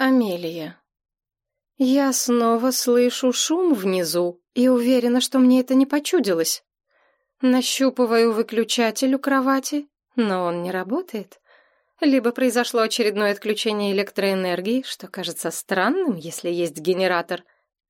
Амелия. Я снова слышу шум внизу и уверена, что мне это не почудилось. Нащупываю выключатель у кровати, но он не работает. Либо произошло очередное отключение электроэнергии, что кажется странным, если есть генератор,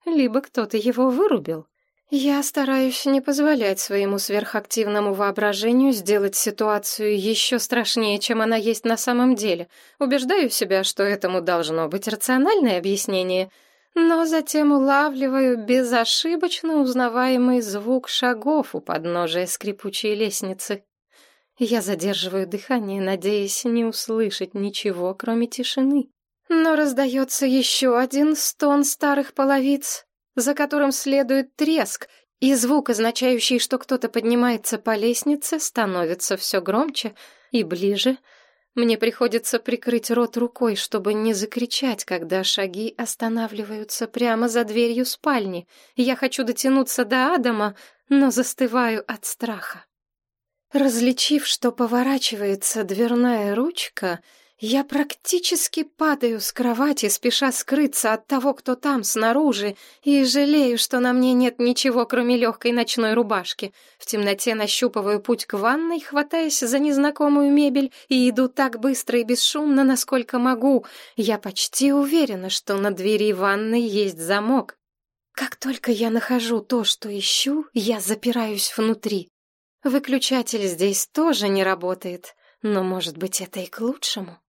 либо кто-то его вырубил. Я стараюсь не позволять своему сверхактивному воображению сделать ситуацию еще страшнее, чем она есть на самом деле. Убеждаю себя, что этому должно быть рациональное объяснение, но затем улавливаю безошибочно узнаваемый звук шагов у подножия скрипучей лестницы. Я задерживаю дыхание, надеясь не услышать ничего, кроме тишины. Но раздается еще один стон старых половиц, за которым следует треск, и звук, означающий, что кто-то поднимается по лестнице, становится все громче и ближе. Мне приходится прикрыть рот рукой, чтобы не закричать, когда шаги останавливаются прямо за дверью спальни. Я хочу дотянуться до Адама, но застываю от страха. Различив, что поворачивается дверная ручка, я практически падаю с кровати, спеша скрыться от того, кто там, снаружи, и жалею, что на мне нет ничего, кроме легкой ночной рубашки. В темноте нащупываю путь к ванной, хватаясь за незнакомую мебель, и иду так быстро и бесшумно, насколько могу. Я почти уверена, что на двери ванной есть замок. Как только я нахожу то, что ищу, я запираюсь внутри. Выключатель здесь тоже не работает, но, может быть, это и к лучшему.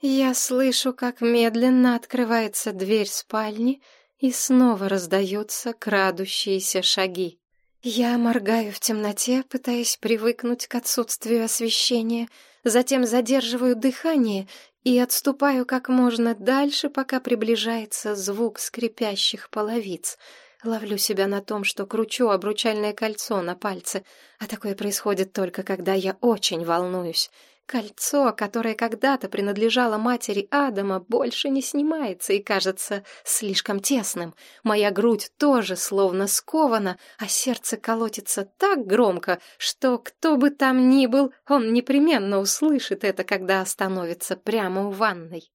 Я слышу, как медленно открывается дверь спальни, и снова раздаются крадущиеся шаги. Я моргаю в темноте, пытаясь привыкнуть к отсутствию освещения, затем задерживаю дыхание и отступаю как можно дальше, пока приближается звук скрипящих половиц. Ловлю себя на том, что кручу обручальное кольцо на пальце, а такое происходит только когда я очень волнуюсь. Кольцо, которое когда-то принадлежало матери Адама, больше не снимается и кажется слишком тесным. Моя грудь тоже словно скована, а сердце колотится так громко, что кто бы там ни был, он непременно услышит это, когда остановится прямо у ванной.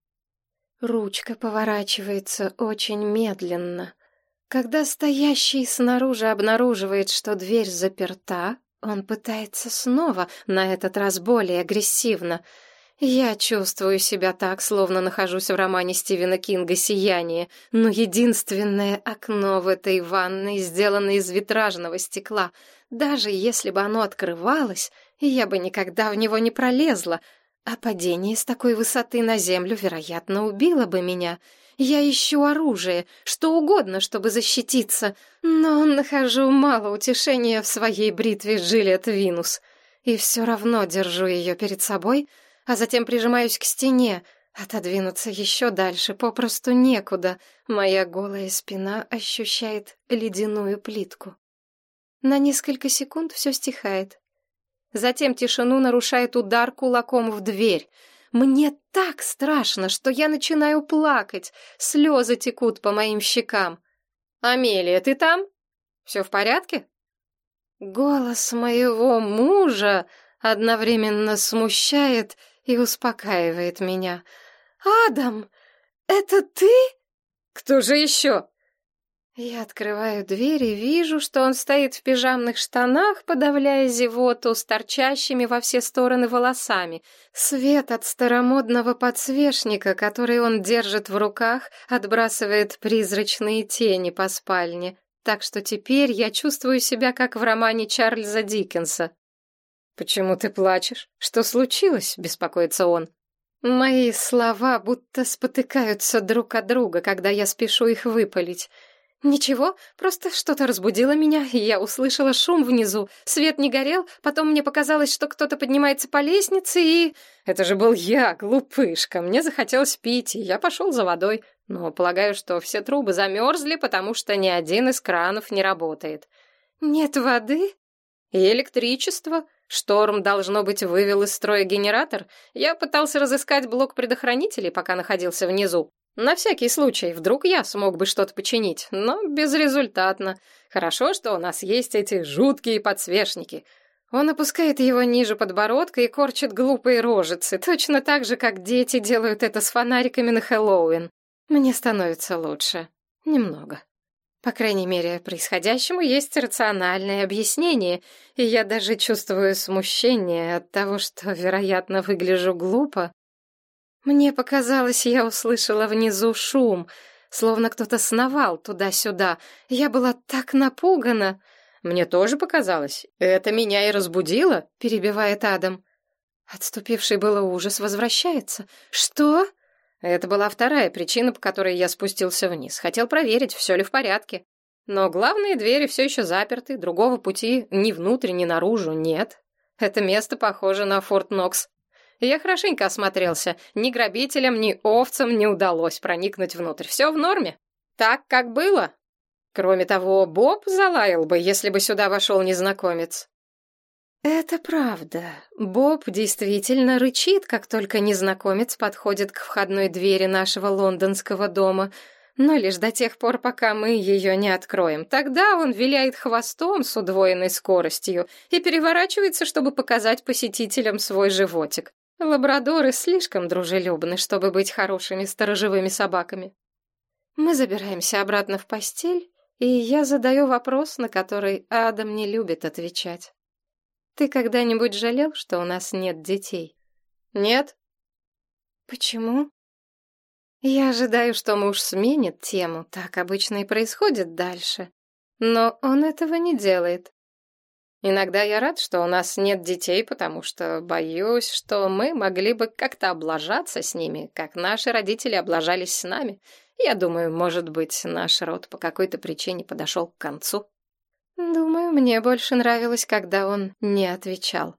Ручка поворачивается очень медленно. Когда стоящий снаружи обнаруживает, что дверь заперта, он пытается снова, на этот раз более агрессивно. Я чувствую себя так, словно нахожусь в романе Стивена Кинга «Сияние», но единственное окно в этой ванной сделано из витражного стекла. Даже если бы оно открывалось, я бы никогда в него не пролезла, а падение с такой высоты на землю, вероятно, убило бы меня — я ищу оружие, что угодно, чтобы защититься, но нахожу мало утешения в своей бритве Джилет Винус. И все равно держу ее перед собой, а затем прижимаюсь к стене. Отодвинуться еще дальше попросту некуда. Моя голая спина ощущает ледяную плитку. На несколько секунд все стихает. Затем тишину нарушает удар кулаком в дверь — мне так страшно, что я начинаю плакать. Слезы текут по моим щекам. «Амелия, ты там? Все в порядке?» Голос моего мужа одновременно смущает и успокаивает меня. «Адам, это ты?» «Кто же еще?» Я открываю дверь и вижу, что он стоит в пижамных штанах, подавляя зевоту с торчащими во все стороны волосами. Свет от старомодного подсвечника, который он держит в руках, отбрасывает призрачные тени по спальне. Так что теперь я чувствую себя как в романе Чарльза Диккенса. «Почему ты плачешь? Что случилось?» — беспокоится он. Мои слова будто спотыкаются друг от друга, когда я спешу их выпалить. «Ничего, просто что-то разбудило меня, и я услышала шум внизу. Свет не горел, потом мне показалось, что кто-то поднимается по лестнице, и... Это же был я, глупышка. Мне захотелось пить, и я пошел за водой. Но полагаю, что все трубы замерзли, потому что ни один из кранов не работает. Нет воды? И электричество. Шторм, должно быть, вывел из строя генератор. Я пытался разыскать блок предохранителей, пока находился внизу. На всякий случай, вдруг я смог бы что-то починить, но безрезультатно. Хорошо, что у нас есть эти жуткие подсвечники. Он опускает его ниже подбородка и корчит глупые рожицы, точно так же, как дети делают это с фонариками на Хэллоуин. Мне становится лучше. Немного. По крайней мере, происходящему есть рациональное объяснение, и я даже чувствую смущение от того, что, вероятно, выгляжу глупо. Мне показалось, я услышала внизу шум, словно кто-то сновал туда-сюда. Я была так напугана. Мне тоже показалось. Это меня и разбудило, перебивает Адам. Отступивший было ужас возвращается. Что? Это была вторая причина, по которой я спустился вниз. Хотел проверить, все ли в порядке. Но главные двери все еще заперты, другого пути ни внутрь, ни наружу нет. Это место похоже на Форт Нокс. Я хорошенько осмотрелся. Ни грабителям, ни овцам не удалось проникнуть внутрь. Все в норме. Так, как было. Кроме того, Боб залаял бы, если бы сюда вошел незнакомец. Это правда. Боб действительно рычит, как только незнакомец подходит к входной двери нашего лондонского дома, но лишь до тех пор, пока мы ее не откроем. Тогда он виляет хвостом с удвоенной скоростью и переворачивается, чтобы показать посетителям свой животик. Лабрадоры слишком дружелюбны, чтобы быть хорошими сторожевыми собаками. Мы забираемся обратно в постель, и я задаю вопрос, на который Адам не любит отвечать. Ты когда-нибудь жалел, что у нас нет детей? Нет. Почему? Я ожидаю, что муж сменит тему, так обычно и происходит дальше. Но он этого не делает. Иногда я рад, что у нас нет детей, потому что боюсь, что мы могли бы как-то облажаться с ними, как наши родители облажались с нами. Я думаю, может быть, наш род по какой-то причине подошел к концу. Думаю, мне больше нравилось, когда он не отвечал.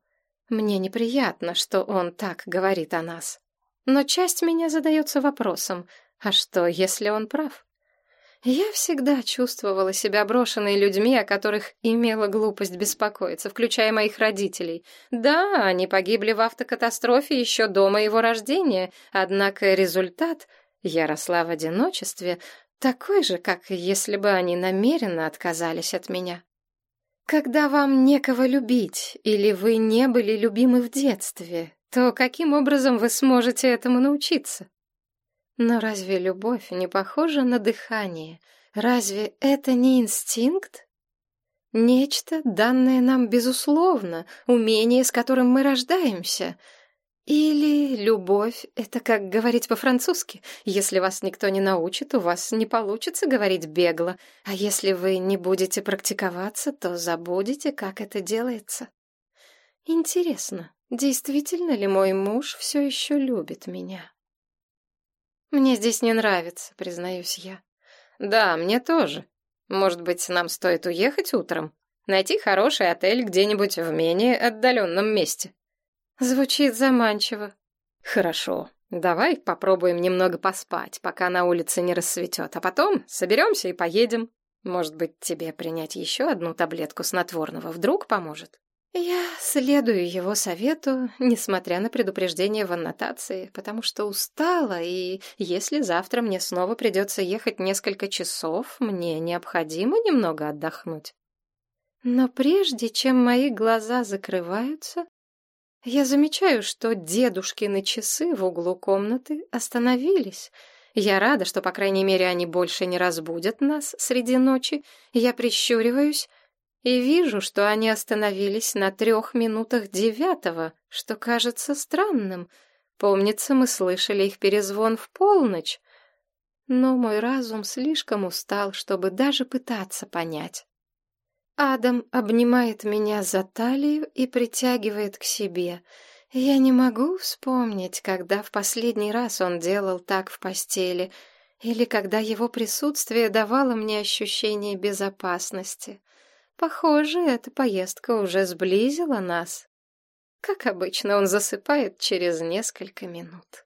Мне неприятно, что он так говорит о нас. Но часть меня задается вопросом, а что, если он прав? Я всегда чувствовала себя брошенной людьми, о которых имела глупость беспокоиться, включая моих родителей. Да, они погибли в автокатастрофе еще до моего рождения, однако результат — я росла в одиночестве, такой же, как если бы они намеренно отказались от меня. Когда вам некого любить, или вы не были любимы в детстве, то каким образом вы сможете этому научиться? Но разве любовь не похожа на дыхание? Разве это не инстинкт? Нечто, данное нам безусловно, умение, с которым мы рождаемся — или любовь — это как говорить по-французски. Если вас никто не научит, у вас не получится говорить бегло. А если вы не будете практиковаться, то забудете, как это делается. Интересно, действительно ли мой муж все еще любит меня? Мне здесь не нравится, признаюсь я. Да, мне тоже. Может быть, нам стоит уехать утром? Найти хороший отель где-нибудь в менее отдаленном месте? Звучит заманчиво. Хорошо. Давай попробуем немного поспать, пока на улице не рассветет, а потом соберемся и поедем. Может быть, тебе принять еще одну таблетку снотворного вдруг поможет? Я следую его совету, несмотря на предупреждение в аннотации, потому что устала, и если завтра мне снова придется ехать несколько часов, мне необходимо немного отдохнуть. Но прежде чем мои глаза закрываются, я замечаю, что дедушкины часы в углу комнаты остановились. Я рада, что, по крайней мере, они больше не разбудят нас среди ночи. Я прищуриваюсь и вижу, что они остановились на трех минутах девятого, что кажется странным. Помнится, мы слышали их перезвон в полночь. Но мой разум слишком устал, чтобы даже пытаться понять. Адам обнимает меня за талию и притягивает к себе. Я не могу вспомнить, когда в последний раз он делал так в постели, или когда его присутствие давало мне ощущение безопасности. Похоже, эта поездка уже сблизила нас. Как обычно, он засыпает через несколько минут.